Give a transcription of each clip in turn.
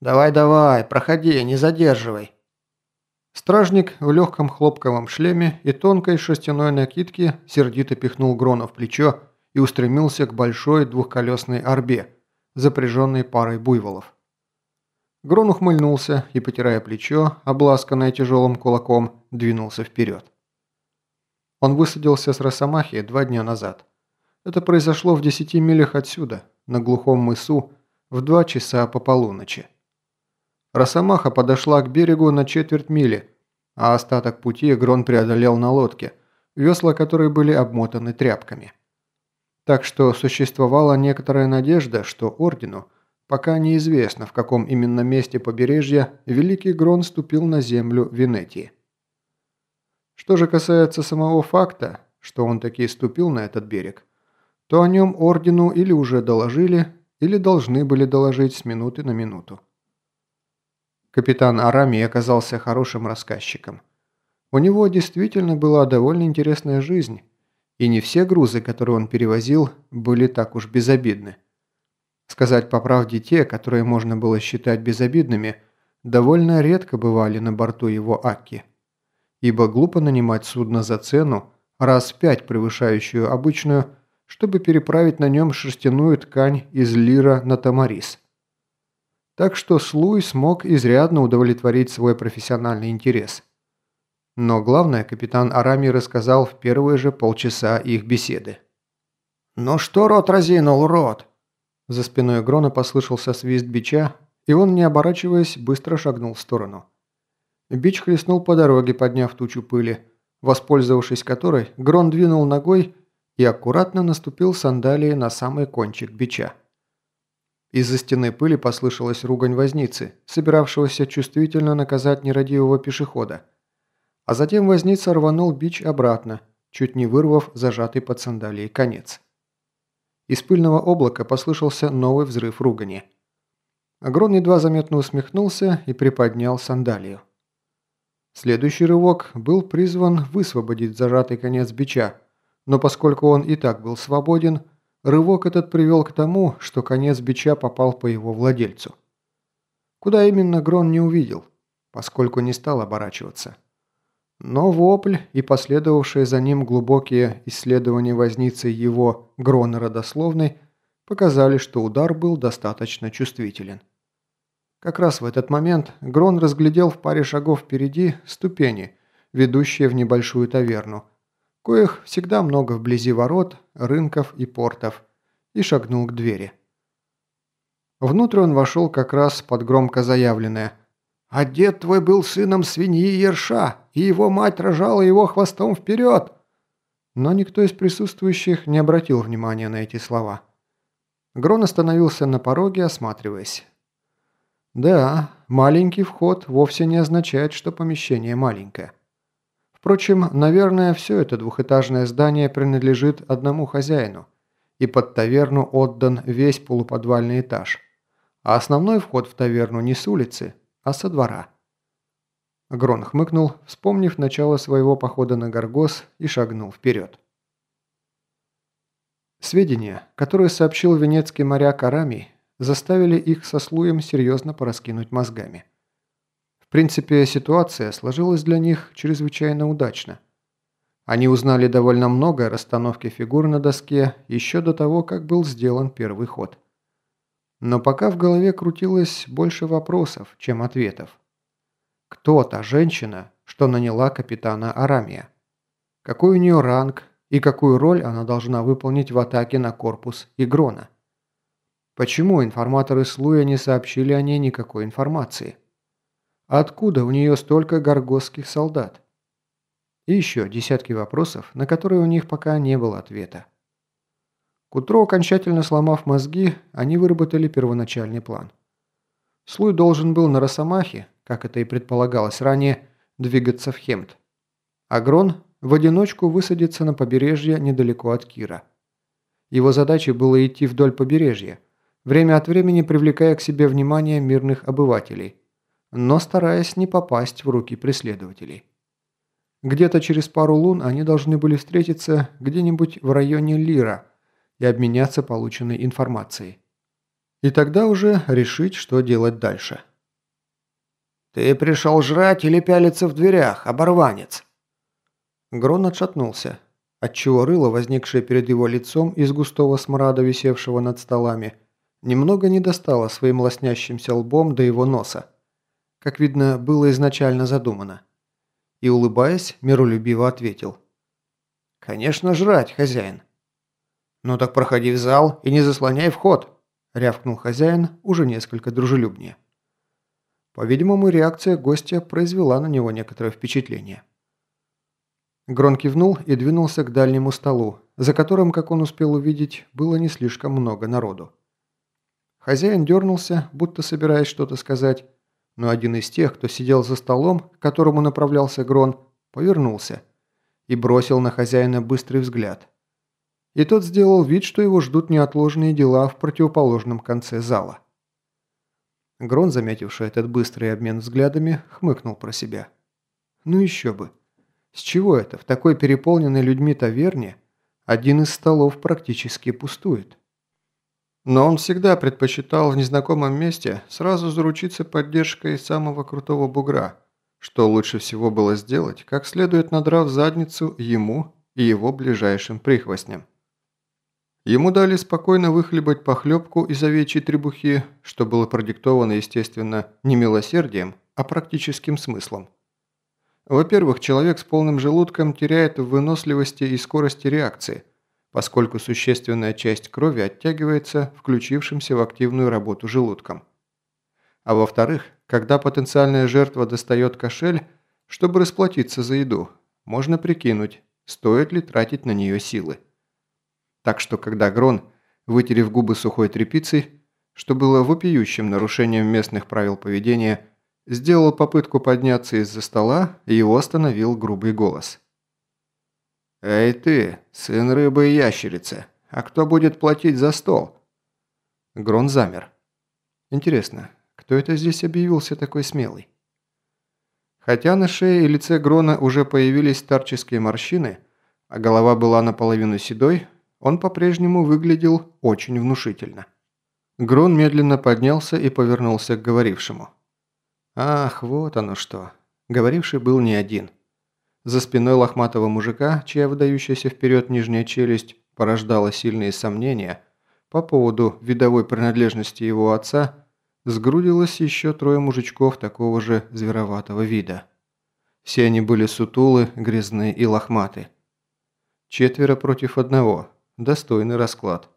«Давай-давай, проходи, не задерживай». Стражник в легком хлопковом шлеме и тонкой шерстяной накидке сердито пихнул Грона в плечо и устремился к большой двухколесной арбе, запряженной парой буйволов. Грон ухмыльнулся и, потирая плечо, обласканное тяжелым кулаком, двинулся вперед. Он высадился с Росомахи два дня назад. Это произошло в десяти милях отсюда, на глухом мысу, в два часа по полуночи. Росомаха подошла к берегу на четверть мили, а остаток пути Грон преодолел на лодке, весла которой были обмотаны тряпками. Так что существовала некоторая надежда, что Ордену, пока неизвестно в каком именно месте побережья, Великий Грон ступил на землю Венетии. Что же касается самого факта, что он таки ступил на этот берег, то о нем ордену или уже доложили, или должны были доложить с минуты на минуту. Капитан Арами оказался хорошим рассказчиком. У него действительно была довольно интересная жизнь, и не все грузы, которые он перевозил, были так уж безобидны. Сказать по правде, те, которые можно было считать безобидными, довольно редко бывали на борту его Акки ибо глупо нанимать судно за цену, раз в пять превышающую обычную, чтобы переправить на нем шерстяную ткань из Лира на Тамарис. Так что Слуй смог изрядно удовлетворить свой профессиональный интерес. Но главное капитан Арами рассказал в первые же полчаса их беседы. «Ну что рот разинул, рот?» За спиной Грона послышался свист бича, и он, не оборачиваясь, быстро шагнул в сторону. Бич хлестнул по дороге, подняв тучу пыли, воспользовавшись которой, Грон двинул ногой и аккуратно наступил сандалией на самый кончик бича. Из-за стены пыли послышалась ругань возницы, собиравшегося чувствительно наказать нерадивого пешехода. А затем возница рванул бич обратно, чуть не вырвав зажатый под сандалией конец. Из пыльного облака послышался новый взрыв ругани. Агрон едва заметно усмехнулся и приподнял сандалию. Следующий рывок был призван высвободить зажатый конец бича, но поскольку он и так был свободен, рывок этот привел к тому, что конец бича попал по его владельцу. Куда именно Грон не увидел, поскольку не стал оборачиваться. Но вопль и последовавшие за ним глубокие исследования возницы его Грона родословной показали, что удар был достаточно чувствителен. Как раз в этот момент Грон разглядел в паре шагов впереди ступени, ведущие в небольшую таверну, коих всегда много вблизи ворот, рынков и портов, и шагнул к двери. Внутрь он вошел как раз под громко заявленное «А дед твой был сыном свиньи ерша, и его мать рожала его хвостом вперед!» Но никто из присутствующих не обратил внимания на эти слова. Грон остановился на пороге, осматриваясь. Да, маленький вход вовсе не означает, что помещение маленькое. Впрочем, наверное, все это двухэтажное здание принадлежит одному хозяину, и под таверну отдан весь полуподвальный этаж, а основной вход в таверну не с улицы, а со двора. Грон хмыкнул, вспомнив начало своего похода на Гаргос и шагнул вперед. Сведения, которые сообщил венецкий моряк Арами, заставили их со Слуем серьезно пораскинуть мозгами. В принципе, ситуация сложилась для них чрезвычайно удачно. Они узнали довольно много о расстановке фигур на доске еще до того, как был сделан первый ход. Но пока в голове крутилось больше вопросов, чем ответов. Кто та женщина, что наняла капитана Арамия? Какой у нее ранг и какую роль она должна выполнить в атаке на корпус Игрона? Почему информаторы Слуя не сообщили о ней никакой информации? Откуда у нее столько горгосских солдат? И еще десятки вопросов, на которые у них пока не было ответа. К утру, окончательно сломав мозги, они выработали первоначальный план. Слуй должен был на Росомахе, как это и предполагалось ранее, двигаться в Хемт. Агрон в одиночку высадится на побережье недалеко от Кира. Его задачей было идти вдоль побережья – время от времени привлекая к себе внимание мирных обывателей, но стараясь не попасть в руки преследователей. Где-то через пару лун они должны были встретиться где-нибудь в районе Лира и обменяться полученной информацией. И тогда уже решить, что делать дальше. «Ты пришел жрать или пялиться в дверях, оборванец?» Грон отшатнулся, отчего рыло, возникшее перед его лицом из густого смрада, висевшего над столами, немного не достало своим лоснящимся лбом до его носа. Как видно, было изначально задумано. И, улыбаясь, миролюбиво ответил. «Конечно, жрать, хозяин». «Ну так проходи в зал и не заслоняй вход», – рявкнул хозяин уже несколько дружелюбнее. По-видимому, реакция гостя произвела на него некоторое впечатление. Грон кивнул и двинулся к дальнему столу, за которым, как он успел увидеть, было не слишком много народу. Хозяин дернулся, будто собираясь что-то сказать, но один из тех, кто сидел за столом, к которому направлялся Грон, повернулся и бросил на хозяина быстрый взгляд. И тот сделал вид, что его ждут неотложные дела в противоположном конце зала. Грон, заметивший этот быстрый обмен взглядами, хмыкнул про себя. Ну еще бы. С чего это в такой переполненной людьми таверне один из столов практически пустует? Но он всегда предпочитал в незнакомом месте сразу заручиться поддержкой самого крутого бугра, что лучше всего было сделать, как следует надрав задницу ему и его ближайшим прихвостням. Ему дали спокойно выхлебать похлебку из овечьей требухи, что было продиктовано, естественно, не милосердием, а практическим смыслом. Во-первых, человек с полным желудком теряет в выносливости и скорости реакции, поскольку существенная часть крови оттягивается включившимся в активную работу желудком. А во-вторых, когда потенциальная жертва достает кошель, чтобы расплатиться за еду, можно прикинуть, стоит ли тратить на нее силы. Так что когда Грон, вытерев губы сухой тряпицей, что было вопиющим нарушением местных правил поведения, сделал попытку подняться из-за стола, и его остановил грубый голос. «Эй ты, сын рыбы и ящерицы, а кто будет платить за стол?» Грон замер. «Интересно, кто это здесь объявился такой смелый?» Хотя на шее и лице Грона уже появились старческие морщины, а голова была наполовину седой, он по-прежнему выглядел очень внушительно. Грон медленно поднялся и повернулся к говорившему. Ах, вот оно что. Говоривший был не один. За спиной лохматого мужика, чья выдающаяся вперед нижняя челюсть порождала сильные сомнения по поводу видовой принадлежности его отца, сгрудилось еще трое мужичков такого же звероватого вида. Все они были сутулы, грязны и лохматы. Четверо против одного. Достойный расклад.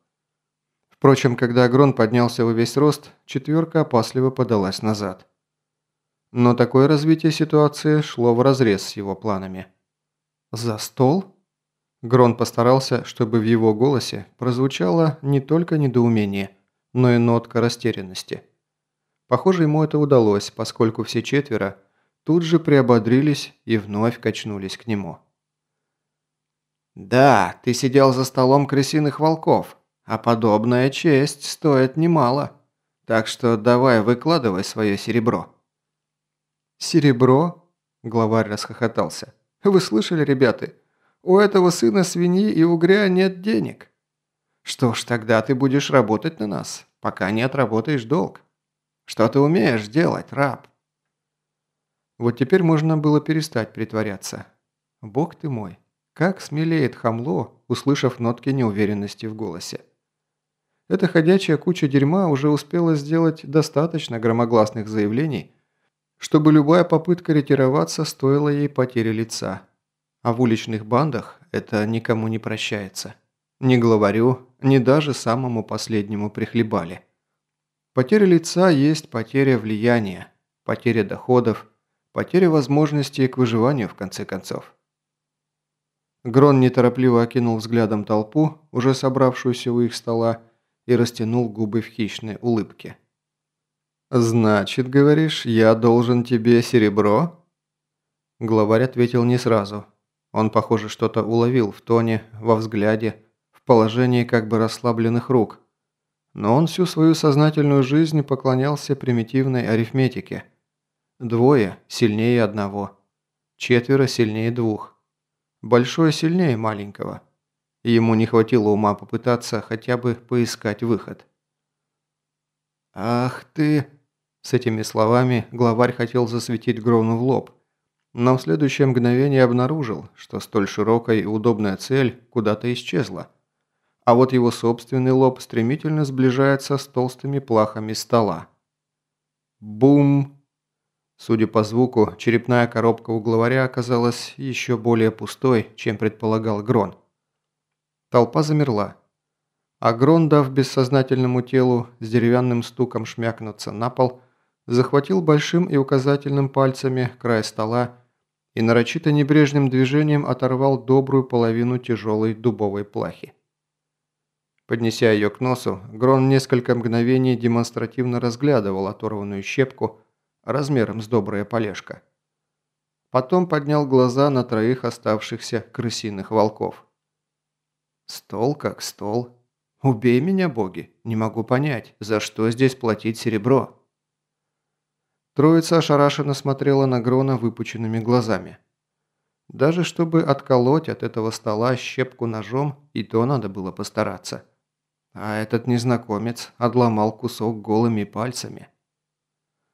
Впрочем, когда Агрон поднялся во весь рост, четверка опасливо подалась назад. Но такое развитие ситуации шло вразрез с его планами. «За стол?» Грон постарался, чтобы в его голосе прозвучало не только недоумение, но и нотка растерянности. Похоже, ему это удалось, поскольку все четверо тут же приободрились и вновь качнулись к нему. «Да, ты сидел за столом крысиных волков, а подобная честь стоит немало. Так что давай выкладывай свое серебро». «Серебро?» – главарь расхохотался. «Вы слышали, ребята? У этого сына свиньи и угря нет денег. Что ж, тогда ты будешь работать на нас, пока не отработаешь долг. Что ты умеешь делать, раб?» Вот теперь можно было перестать притворяться. Бог ты мой, как смелеет хамло, услышав нотки неуверенности в голосе. Эта ходячая куча дерьма уже успела сделать достаточно громогласных заявлений, чтобы любая попытка ретироваться стоила ей потери лица. А в уличных бандах это никому не прощается. Ни главарю, ни даже самому последнему прихлебали. Потеря лица есть потеря влияния, потеря доходов, потеря возможностей к выживанию в конце концов. Грон неторопливо окинул взглядом толпу, уже собравшуюся у их стола, и растянул губы в хищной улыбке. «Значит, говоришь, я должен тебе серебро?» Главарь ответил не сразу. Он, похоже, что-то уловил в тоне, во взгляде, в положении как бы расслабленных рук. Но он всю свою сознательную жизнь поклонялся примитивной арифметике. Двое сильнее одного. Четверо сильнее двух. Большое сильнее маленького. Ему не хватило ума попытаться хотя бы поискать выход. «Ах ты!» С этими словами главарь хотел засветить Грону в лоб, но в следующее мгновение обнаружил, что столь широкая и удобная цель куда-то исчезла. А вот его собственный лоб стремительно сближается с толстыми плахами стола. Бум! Судя по звуку, черепная коробка у главаря оказалась еще более пустой, чем предполагал Грон. Толпа замерла. А Грон, дав бессознательному телу с деревянным стуком шмякнуться на пол, захватил большим и указательным пальцами край стола и нарочито небрежным движением оторвал добрую половину тяжелой дубовой плахи. Поднеся ее к носу, Грон несколько мгновений демонстративно разглядывал оторванную щепку размером с доброе полежка. Потом поднял глаза на троих оставшихся крысиных волков. «Стол как стол. Убей меня, боги. Не могу понять, за что здесь платить серебро?» Троица ошарашенно смотрела на Грона выпученными глазами. Даже чтобы отколоть от этого стола щепку ножом, и то надо было постараться. А этот незнакомец отломал кусок голыми пальцами.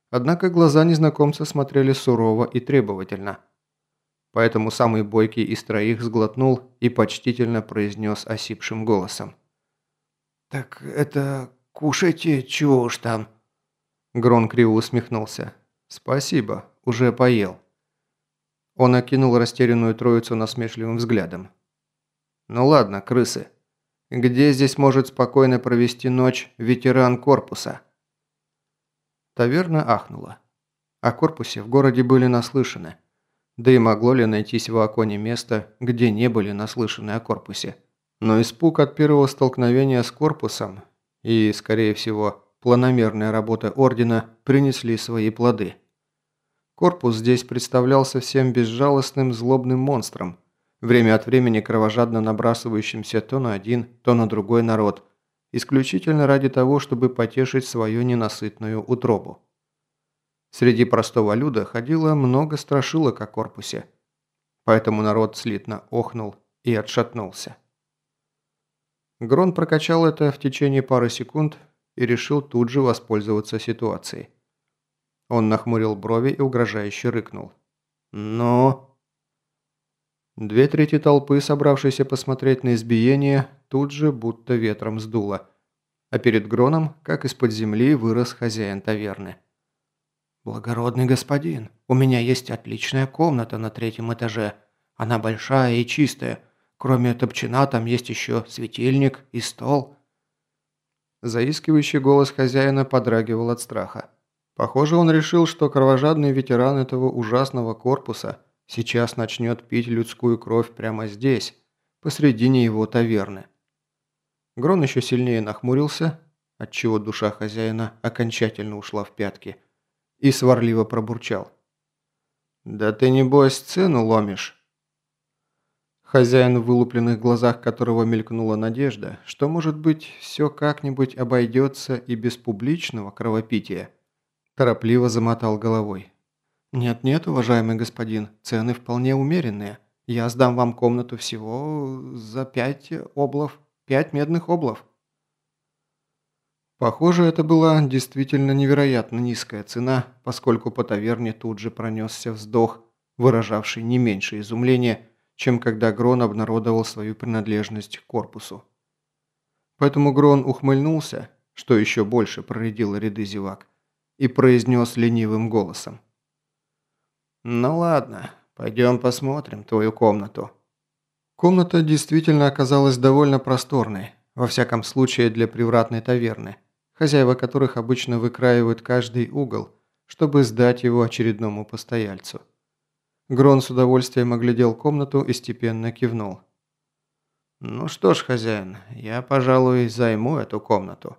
Однако глаза незнакомца смотрели сурово и требовательно. Поэтому самый бойкий из троих сглотнул и почтительно произнес осипшим голосом. «Так это кушайте, чего уж там». Грон криво усмехнулся. «Спасибо, уже поел». Он окинул растерянную троицу насмешливым взглядом. «Ну ладно, крысы. Где здесь может спокойно провести ночь ветеран корпуса?» Таверна ахнула. О корпусе в городе были наслышаны. Да и могло ли найтись в Аконе место, где не были наслышаны о корпусе. Но испуг от первого столкновения с корпусом и, скорее всего, планомерная работа Ордена принесли свои плоды. Корпус здесь представлялся всем безжалостным злобным монстром, время от времени кровожадно набрасывающимся то на один, то на другой народ, исключительно ради того, чтобы потешить свою ненасытную утробу. Среди простого люда ходило много страшилок о корпусе, поэтому народ слитно охнул и отшатнулся. Грон прокачал это в течение пары секунд и решил тут же воспользоваться ситуацией. Он нахмурил брови и угрожающе рыкнул. «Но...» Две трети толпы, собравшейся посмотреть на избиение, тут же будто ветром сдуло. А перед Гроном, как из-под земли, вырос хозяин таверны. «Благородный господин, у меня есть отличная комната на третьем этаже. Она большая и чистая. Кроме топчина там есть еще светильник и стол. Заискивающий голос хозяина подрагивал от страха. Похоже, он решил, что кровожадный ветеран этого ужасного корпуса сейчас начнет пить людскую кровь прямо здесь, посредине его таверны. Грон еще сильнее нахмурился, отчего душа хозяина окончательно ушла в пятки, и сварливо пробурчал. «Да ты небось цену ломишь?» Хозяин в вылупленных глазах которого мелькнула надежда, что, может быть, все как-нибудь обойдется и без публичного кровопития, торопливо замотал головой. «Нет-нет, уважаемый господин, цены вполне умеренные. Я сдам вам комнату всего за пять облов, пять медных облов». Похоже, это была действительно невероятно низкая цена, поскольку по таверне тут же пронесся вздох, выражавший не меньше изумления, чем когда Грон обнародовал свою принадлежность к корпусу. Поэтому Грон ухмыльнулся, что еще больше проредило ряды зевак, и произнес ленивым голосом. «Ну ладно, пойдем посмотрим твою комнату». Комната действительно оказалась довольно просторной, во всяком случае для привратной таверны, хозяева которых обычно выкраивают каждый угол, чтобы сдать его очередному постояльцу. Грон с удовольствием оглядел комнату и степенно кивнул. «Ну что ж, хозяин, я, пожалуй, займу эту комнату».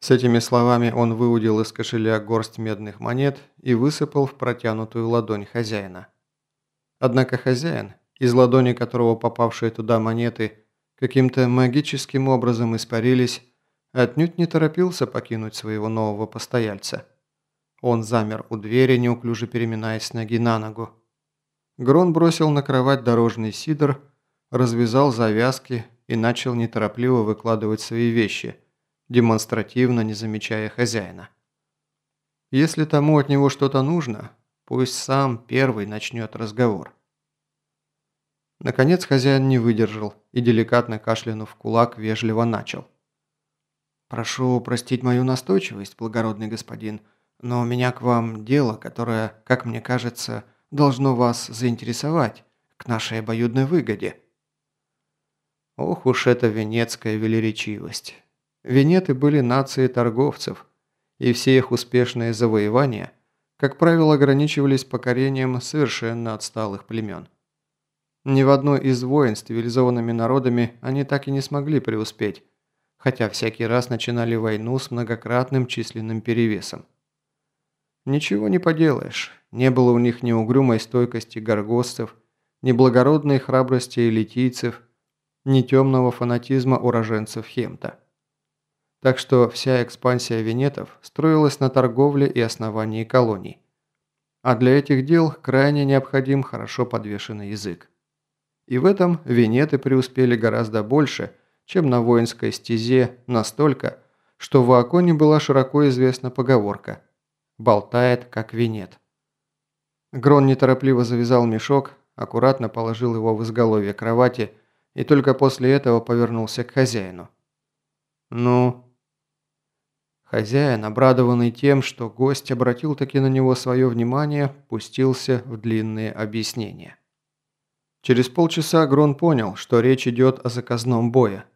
С этими словами он выудил из кошеля горсть медных монет и высыпал в протянутую ладонь хозяина. Однако хозяин, из ладони которого попавшие туда монеты каким-то магическим образом испарились, отнюдь не торопился покинуть своего нового постояльца. Он замер у двери, неуклюже переминаясь с ноги на ногу. Грон бросил на кровать дорожный сидр, развязал завязки и начал неторопливо выкладывать свои вещи, демонстративно не замечая хозяина. Если тому от него что-то нужно, пусть сам первый начнет разговор. Наконец хозяин не выдержал и, деликатно кашлянув кулак, вежливо начал. «Прошу простить мою настойчивость, благородный господин, но у меня к вам дело, которое, как мне кажется, должно вас заинтересовать к нашей обоюдной выгоде». Ох уж эта венецкая велеречивость. Венеты были нацией торговцев, и все их успешные завоевания, как правило, ограничивались покорением совершенно отсталых племен. Ни в одной из войн с цивилизованными народами они так и не смогли преуспеть, хотя всякий раз начинали войну с многократным численным перевесом. Ничего не поделаешь, не было у них ни угрюмой стойкости горгостцев, ни благородной храбрости элитийцев, ни темного фанатизма уроженцев Хемта. Так что вся экспансия венетов строилась на торговле и основании колоний. А для этих дел крайне необходим хорошо подвешенный язык. И в этом венеты преуспели гораздо больше, чем на воинской стезе настолько, что в Аконе была широко известна поговорка «болтает как венет». Грон неторопливо завязал мешок, аккуратно положил его в изголовье кровати и только после этого повернулся к хозяину. «Ну?» Хозяин, обрадованный тем, что гость обратил таки на него свое внимание, пустился в длинные объяснения. Через полчаса Грон понял, что речь идет о заказном бое.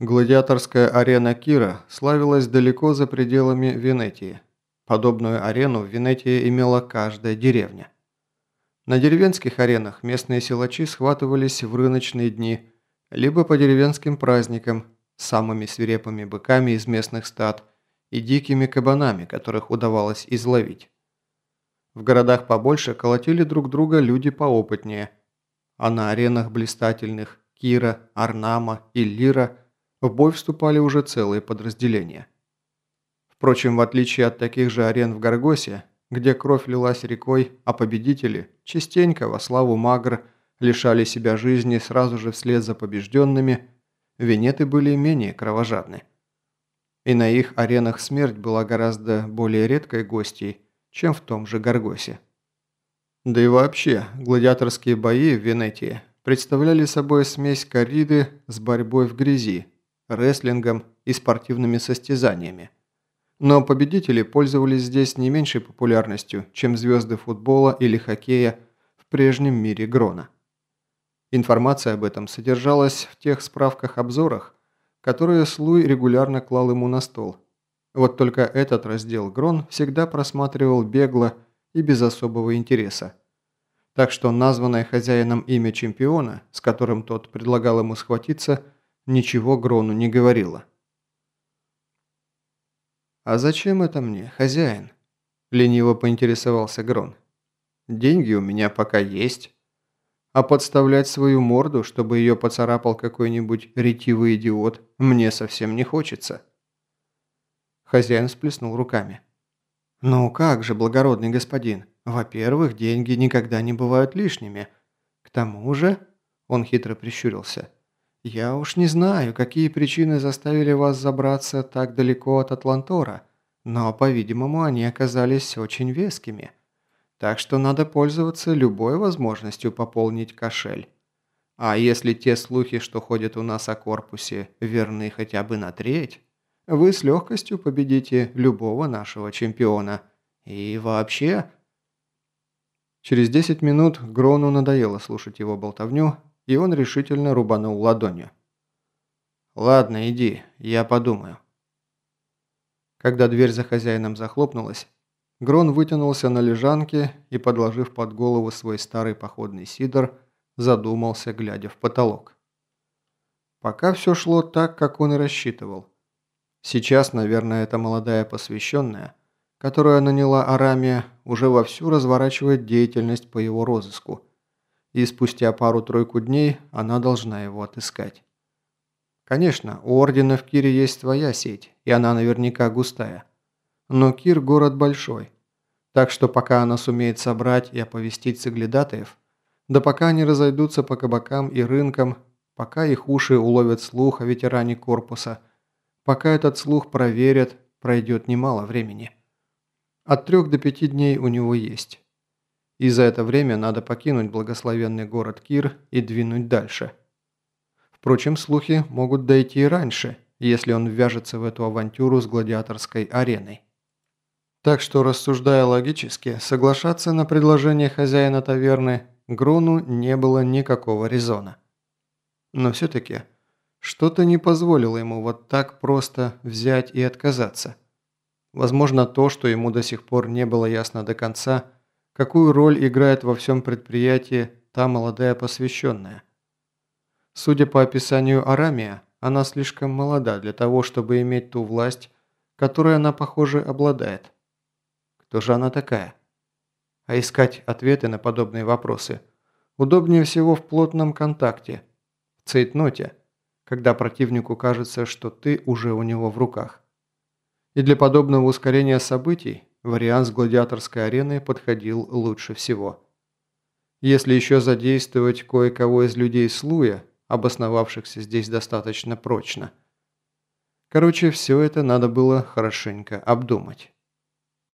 Гладиаторская арена Кира славилась далеко за пределами Венетии. Подобную арену в Венетии имела каждая деревня. На деревенских аренах местные силачи схватывались в рыночные дни, либо по деревенским праздникам самыми свирепыми быками из местных стад и дикими кабанами, которых удавалось изловить. В городах побольше колотили друг друга люди поопытнее – а на аренах блистательных Кира, Арнама и Лира в бой вступали уже целые подразделения. Впрочем, в отличие от таких же арен в Гаргосе, где кровь лилась рекой, а победители частенько во славу Магр лишали себя жизни сразу же вслед за побежденными, венеты были менее кровожадны. И на их аренах смерть была гораздо более редкой гостьей, чем в том же Гаргосе. Да и вообще, гладиаторские бои в Венетии представляли собой смесь корриды с борьбой в грязи, рестлингом и спортивными состязаниями. Но победители пользовались здесь не меньшей популярностью, чем звезды футбола или хоккея в прежнем мире Грона. Информация об этом содержалась в тех справках-обзорах, которые Слуй регулярно клал ему на стол. Вот только этот раздел Грон всегда просматривал бегло и без особого интереса. Так что названное хозяином имя чемпиона, с которым тот предлагал ему схватиться, ничего Грону не говорило. «А зачем это мне, хозяин?» – лениво поинтересовался Грон. «Деньги у меня пока есть. А подставлять свою морду, чтобы ее поцарапал какой-нибудь ретивый идиот, мне совсем не хочется». Хозяин сплеснул руками. «Ну как же, благородный господин, во-первых, деньги никогда не бывают лишними. К тому же...» Он хитро прищурился. «Я уж не знаю, какие причины заставили вас забраться так далеко от Атлантора, но, по-видимому, они оказались очень вескими. Так что надо пользоваться любой возможностью пополнить кошель. А если те слухи, что ходят у нас о корпусе, верны хотя бы на треть, вы с легкостью победите любого нашего чемпиона. И вообще...» Через 10 минут Грону надоело слушать его болтовню, и он решительно рубанул ладонью. «Ладно, иди, я подумаю». Когда дверь за хозяином захлопнулась, Грон вытянулся на лежанке и, подложив под голову свой старый походный сидор, задумался, глядя в потолок. Пока все шло так, как он и рассчитывал. Сейчас, наверное, эта молодая посвященная, которая наняла Арамия, уже вовсю разворачивает деятельность по его розыску. И спустя пару-тройку дней она должна его отыскать. Конечно, у Ордена в Кире есть своя сеть, и она наверняка густая. Но Кир – город большой. Так что пока она сумеет собрать и оповестить соглядатаев, да пока они разойдутся по кабакам и рынкам, пока их уши уловят слух о ветеране корпуса – Пока этот слух проверят, пройдет немало времени. От трех до пяти дней у него есть. И за это время надо покинуть благословенный город Кир и двинуть дальше. Впрочем, слухи могут дойти и раньше, если он ввяжется в эту авантюру с гладиаторской ареной. Так что, рассуждая логически, соглашаться на предложение хозяина таверны Грону не было никакого резона. Но все-таки что-то не позволило ему вот так просто взять и отказаться. Возможно, то, что ему до сих пор не было ясно до конца, какую роль играет во всем предприятии та молодая посвященная. Судя по описанию Арамия, она слишком молода для того, чтобы иметь ту власть, которой она, похоже, обладает. Кто же она такая? А искать ответы на подобные вопросы удобнее всего в плотном контакте, в цейтноте, когда противнику кажется, что ты уже у него в руках. И для подобного ускорения событий вариант с гладиаторской ареной подходил лучше всего. Если еще задействовать кое-кого из людей Слуя, обосновавшихся здесь достаточно прочно. Короче, все это надо было хорошенько обдумать.